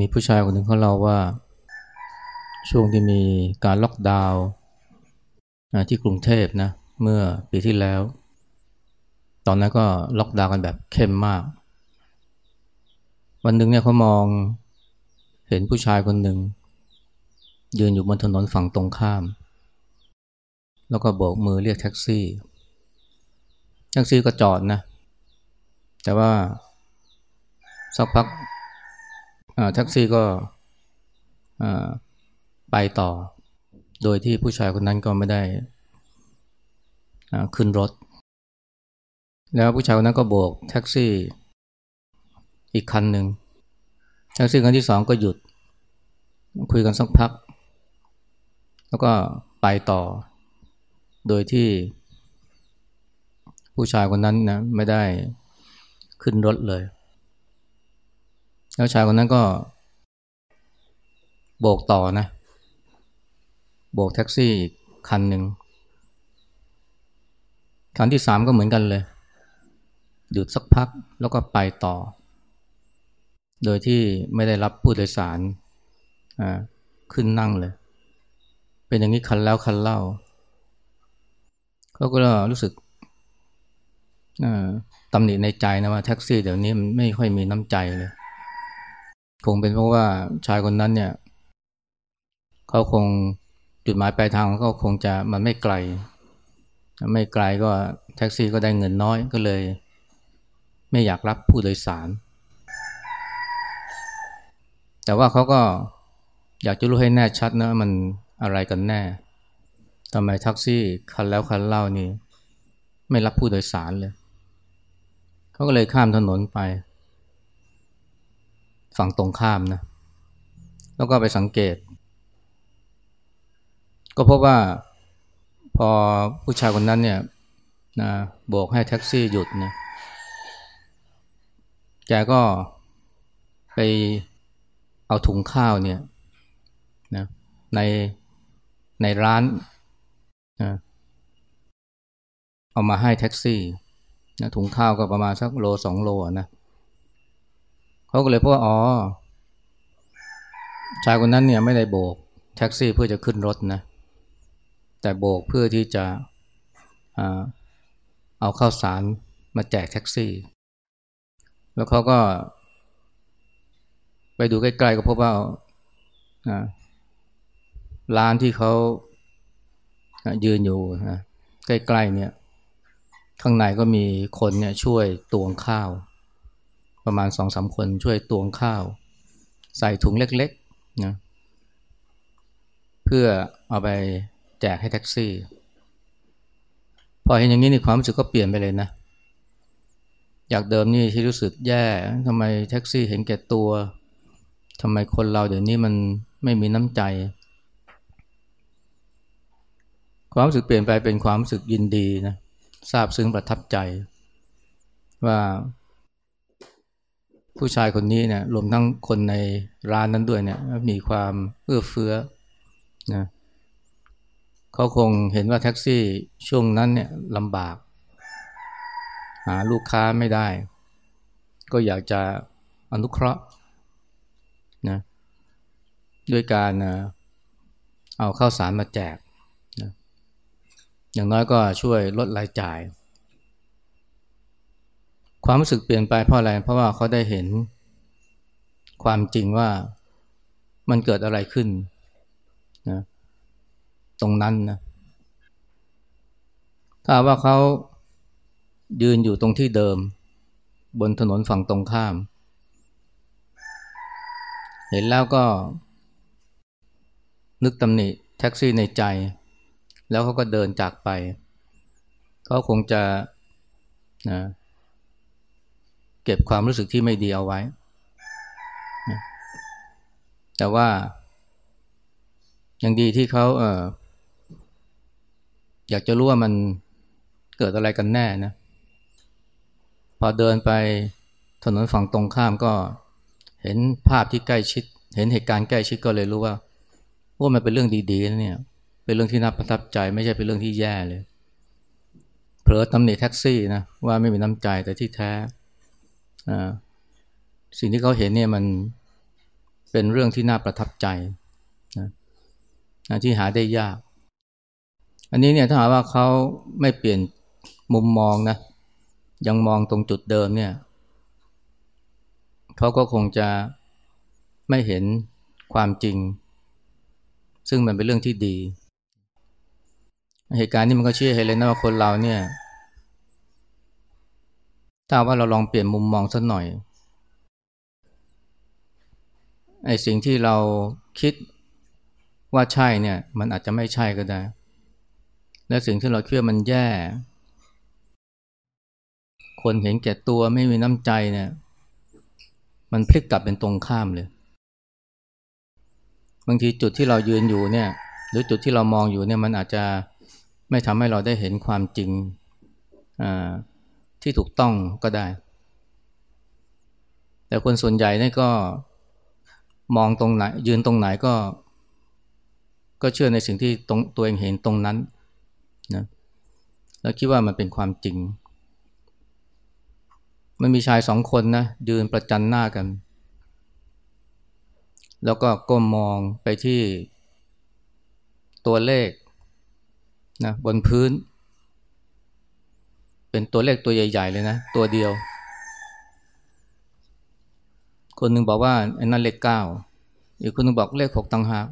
มีผู้ชายคนหนึ่งเขาเล่าว่า ช่วงที่มีการล็อกดาวน์ที่กรุงเทพนะเมื่อปีที่แล้ว ตอนนั้นก็ล็อกดาวน์กันแบบเข้มมาก วันหนึ่งเนี่ยเขามองเห็นผู้ชายคนหนึ่งยืนอยู่บนถนนฝั่งตรงข้าม แล้วก็โบกมือเรียกแท็กซี่ แท็กซี่ก็จอดนะ แต่ว่าสักพัก แท็กซี่ก็ไปต่อ โดยที่ผู้ชายคนนั้นก็ไม่ได้ขึ้นรถ แล้วผู้ชายคนนั้นก็โบกแท็กซี่อีกคันหนึ่งแท็กซี่คันที่สองก็หยุด คุยกันสักพัก แล้วก็ไปต่อ โดยที่ผู้ชายคนนั้นนะไม่ได้ขึ้นรถเลย แล้วชายคนนั้นก็ โบกต่อนะ โบกแท็กซี่คันหนึ่งคันที่สามก็เหมือนกันเลย หยุดสักพักแล้วก็ไปต่อ โดยที่ไม่ได้รับผู้โดยสารขึ้นนั่งเลย เป็นอย่างนี้คันแล้วคันเล่าเขาก็รู้สึกตำหนิในใจนะว่าแท็กซี่เดี๋ยวนี้มันไม่ค่อยมีน้ำใจเลย คงเป็นเพราะว่าชายคนนั้นเนี่ยเขาคงจุดหมายปลายทางก็คงจะมันไม่ไกล ไม่ไกลก็แท็กซี่ก็ได้เงินน้อยก็เลย ไม่อยากรับผู้โดยสาร แต่ว่าเขาก็อยากจะรู้ให้แน่ชัดนะมันอะไรกันแน่ทำไมแท็กซี่คันแล้วคันเล่านี่ ไม่รับผู้โดยสารเลย เขาก็เลยข้ามถนนไป ฝั่งตรงข้ามนะ แล้วก็ไปสังเกต ก็พบว่าพอผู้ชายคนนั้นเนี่ยนะโบกให้แท็กซี่หยุดนะแกก็ไปเอาถุงข้าวเนี่ยนะในในร้านนะเอามาให้แท็กซี่นะถุงข้าวก็ประมาณสักโลสองโลนะ เขาก็เลยพบว่าอ๋อชายคนนั้นเนี่ยไม่ได้โบกแท็กซี่เพื่อจะขึ้นรถนะ แต่โบกเพื่อที่จะเอาข้าวสารมาแจกแท็กซี่ แล้วเขาก็ ไปดูใกล้ๆก็พบว่าร้านที่เขายืนอยู่นะใกล้ๆเนี่ย ข้างในก็มีคนเนี่ยช่วยตวงข้าว ประมาณสองสาคนช่วยตวงข้าว ใส่ถุงเล็กๆนะเพื่อเอาไปแจกให้แท็กซี่ พอเห็นอย่างนี้นี่ความรู้สึกก็เปลี่ยนไปเลยนะอยากเดิมนี่ที่รู้สึกแย่ทำไมแท็กซี่เห็นแก่ตัวทำไมคนเราเดี๋ยวนี้มันไม่มีน้ำใจ ความรู้สึกเปลี่ยนไปเป็นความรู้สึกยินดีนะทราบซึ้งประทับใจ ว่า ผู้ชายคนนี้เนี่ยรวมทั้งคนในร้านนั้นด้วยเนี่ยมีความเอื้อเฟื้อนะเขาคงเห็นว่าแท็กซี่ช่วงนั้นเนี่ยลำบาก หาลูกค้าไม่ได้ ก็อยากจะอนุเคราะห์นะด้วยการเอาข้าวสารมาแจกนะอย่างน้อยก็ช่วยลดรายจ่าย ความรู้สึกเปลี่ยนไปเพราะอะไร เพราะว่าเขาได้เห็นความจริงว่ามันเกิดอะไรขึ้นนะตรงนั้นนะถ้าว่าเขายืนอยู่ตรงที่เดิม บนถนนฝั่งตรงข้าม เห็นแล้วก็ นึกตำหนิแท็กซี่ในใจ แล้วเขาก็เดินจากไป เขาคงจะนะ เก็บความรู้สึกที่ไม่ดีเอาไว้ แต่ว่า ยังดีที่เขาเอออยากจะรู้ว่ามันเกิดอะไรกันแน่นะ พอเดินไปถนนฝั่งตรงข้ามก็เห็นภาพที่ใกล้ชิด เห็นเหตุการณ์ใกล้ชิดก็เลยรู้ว่าว่ามันเป็นเรื่องดีๆนะเนี่ย เป็นเรื่องที่น่าประทับใจไม่ใช่เป็นเรื่องที่แย่เลย เผลอตำหนิแท็กซี่นะว่าไม่มีน้ำใจแต่ที่แท้ สิ่งที่เขาเห็นเนี่ยมันเป็นเรื่องที่น่าประทับใจนะที่หาได้ยาก อันนี้เนี่ยถ้าหากว่าเขาไม่เปลี่ยนมุมมองนะ ยังมองตรงจุดเดิมเนี่ยเขาก็คงจะไม่เห็นความจริง ซึ่งมันเป็นเรื่องที่ดี เหตุการณ์นี้มันก็เชื่อเห็นเลยนะว่าคนเราเนี่ย ถ้าว่าเราลองเปลี่ยนมุมมองสักหน่อยไอ้สิ่งที่เราคิดว่าใช่เนี่ย มันอาจจะไม่ใช่ก็ได้ และสิ่งที่เราคิดว่ามันแย่ คนเห็นแก่ตัวไม่มีน้ำใจเนี่ย มันพลิกกลับเป็นตรงข้ามเลย บางทีจุดที่เรายืนอยู่เนี่ย หรือจุดที่เรามองอยู่เนี่ยมันอาจจะไม่ทำให้เราได้เห็นความจริงอ่า ที่ถูกต้องก็ได้ แต่คนส่วนใหญ่นี่ก็มองตรงไหน ยืนตรงไหนก็ ก็เชื่อในสิ่งที่ตรงตัวเองเห็นตรงนั้นนะแล้วคิดว่ามันเป็นความจริง มันมีชายสองคนนะยืนประจันหน้ากัน แล้วก็ก้มมองไปที่ตัวเลขนะบนพื้น เป็นตัวเลขตัวใหญ่ ๆ เลยนะ ตัวเดียว คนหนึ่งบอกว่าไอ้นั่นเลขเก้าอีกคนหนึ่งบอกเลขหกต่างหาก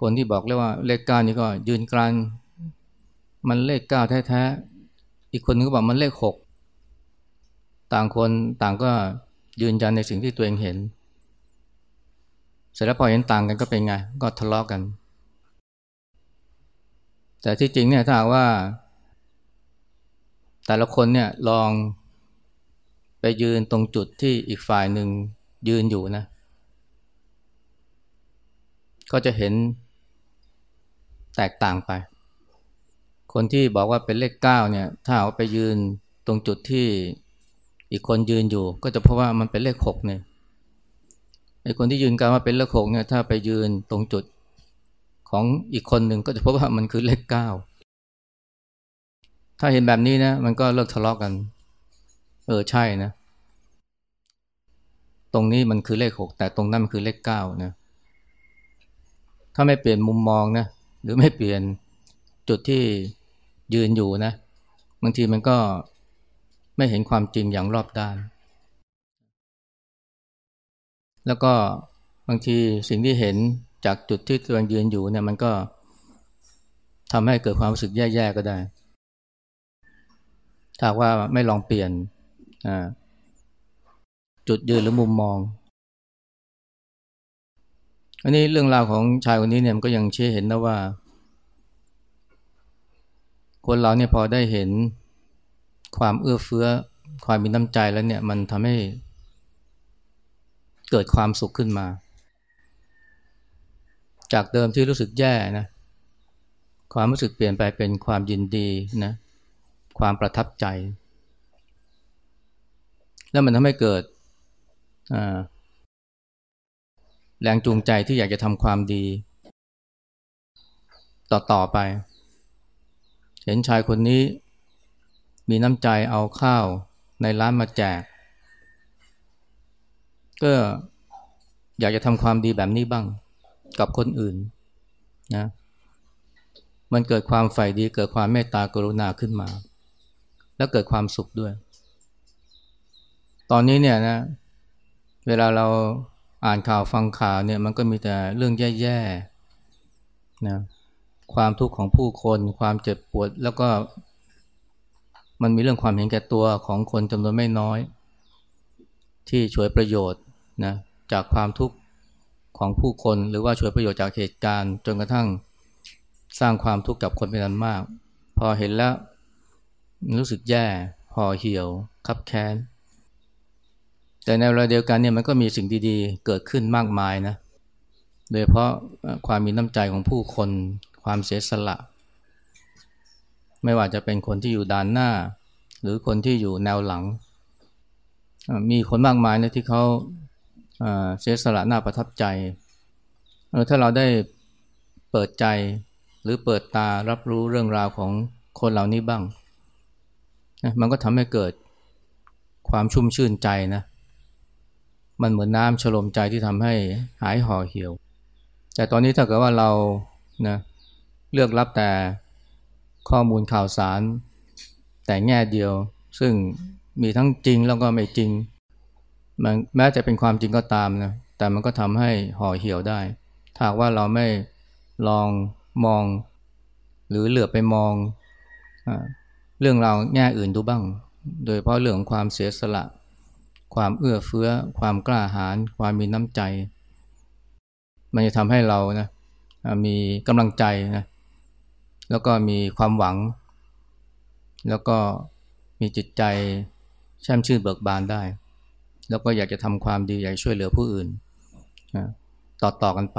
คนที่บอกเลยว่าเลขเก้านี่ก็ยืนกรานมันเลขเก้าแท้ๆอีกคนนึงก็บอกมันเลขหกต่างคนต่างก็ยืนยันในสิ่งที่ตัวเองเห็น เสร็จแล้วพอเห็นต่างกันก็เป็นไง ก็ทะเลาะกกัน แต่ที่จริงเนี่ยถ้าว่า แต่ละคนเนี่ยลองไปยืนตรงจุดที่อีกฝ่ายหนึ่งยืนอยู่นะ ก็จะเห็นแตกต่างไป คนที่บอกว่าเป็นเลขเก้าเนี่ย ถ้าเอาไปยืนตรงจุดที่อีกคนยืนอยู่ ก็จะพบว่ามันเป็นเลขหกเนี่ยไอ้คนที่ยืนกันว่าเป็นเลขหกเนี่ยถ้าไปยืนตรงจุดของอีกคนหนึ่งก็จะพบว่ามันคือเลขเก้า ถ้าเห็นแบบนี้นะ มันก็เลิกทะเลาะกกัน เออใช่นะ ตรงนี้มันคือเลขหกแต่ตรงนั้นมันคือเลขเก้านะ ถ้าไม่เปลี่ยนมุมมองนะ หรือไม่เปลี่ยนจุดที่ยืนอยู่นะ บางทีมันก็ไม่เห็นความจริงอย่างรอบด้าน แล้วก็บางทีสิ่งที่เห็นจากจุดที่ตัวเองยืนอยู่เนี่ยมันก็ทำให้เกิดความรู้สึกแย่ๆก็ได้ ถ้าว่าไม่ลองเปลี่ยนจุดยืนหรือมุมมอง อันนี้เรื่องราวของชายคนนี้เนี่ยมันก็ยังเชื่อเห็นนะว่า คนเราเนี่ยพอได้เห็นความเอื้อเฟื้อความมีน้ำใจแล้วเนี่ยมันทำให้เกิดความสุขขึ้นมา จากเดิมที่รู้สึกแย่นะ ความรู้สึกเปลี่ยนไปเป็นความยินดีนะ ความประทับใจ แล้วมันทำให้เกิดแรงจูงใจที่อยากจะทำความดี ต่อๆไป เห็นชายคนนี้มีน้ำใจเอาข้าวในร้านมาแจก ก็อยากจะทำความดีแบบนี้บ้างกับคนอื่นนะมันเกิดความใฝ่ดีเกิดความเมตตากรุณาขึ้นมา แล้วเกิดความสุขด้วย ตอนนี้เนี่ยนะ เวลาเราอ่านข่าวฟังข่าวเนี่ยมันก็มีแต่เรื่องแย่ๆนะความทุกข์ของผู้คน ความเจ็บปวด แล้วก็มันมีเรื่องความเห็นแก่ตัวของคนจำนวนไม่น้อย ที่ช่วยประโยชน์นะจากความทุกข์ของผู้คนหรือว่าช่วยประโยชน์จากเหตุการณ์ จนกระทั่งสร้างความทุกข์กับคนเป็นอันมาก พอเห็นแล้ว รู้สึกแย่ห่อเหี่ยวคับแค้น แต่ในเวลาเดียวกันเนี่ยมันก็มีสิ่งดีๆ เกิดขึ้นมากมายนะ โดยเพราะความมีน้ำใจของผู้คนความเสียสละ ไม่ว่าจะเป็นคนที่อยู่ด้านหน้า หรือคนที่อยู่แนวหลัง มีคนมากมายนะที่เขาเสียสละหน้าประทับใจถ้าเราได้เปิดใจหรือเปิดตารับรู้เรื่องราวของคนเหล่านี้บ้าง มันก็ทำให้เกิดความชุ่มชื่นใจนะ มันเหมือนน้ำชโลมใจที่ทำให้หายห่อเหี่ยว แต่ตอนนี้ถ้าเกิดว่าเรานะเลือกรับแต่ข้อมูลข่าวสาร แต่แง่เดียว ซึ่งมีทั้งจริงแล้วก็ไม่จริงมันแม้จะเป็นความจริงก็ตามนะ แต่มันก็ทำให้ห่อเหี่ยวได้ ถ้าว่าเราไม่ลองมอง หรือเหลือไปมองอ เรื่องราวแง่อื่นดูบ้าง โดยเพราะเรื่องของความเสียสละ ความเอื้อเฟื้อ ความกล้าหาญความมีน้ำใจ มันจะทำให้เรานะมีกำลังใจนะแล้วก็มีความหวัง แล้วก็มีจิตใจแช่มชื่นเบิกบานได้ แล้วก็อยากจะทำความดีอยากช่วยเหลือผู้อื่นต่อต่อกันไป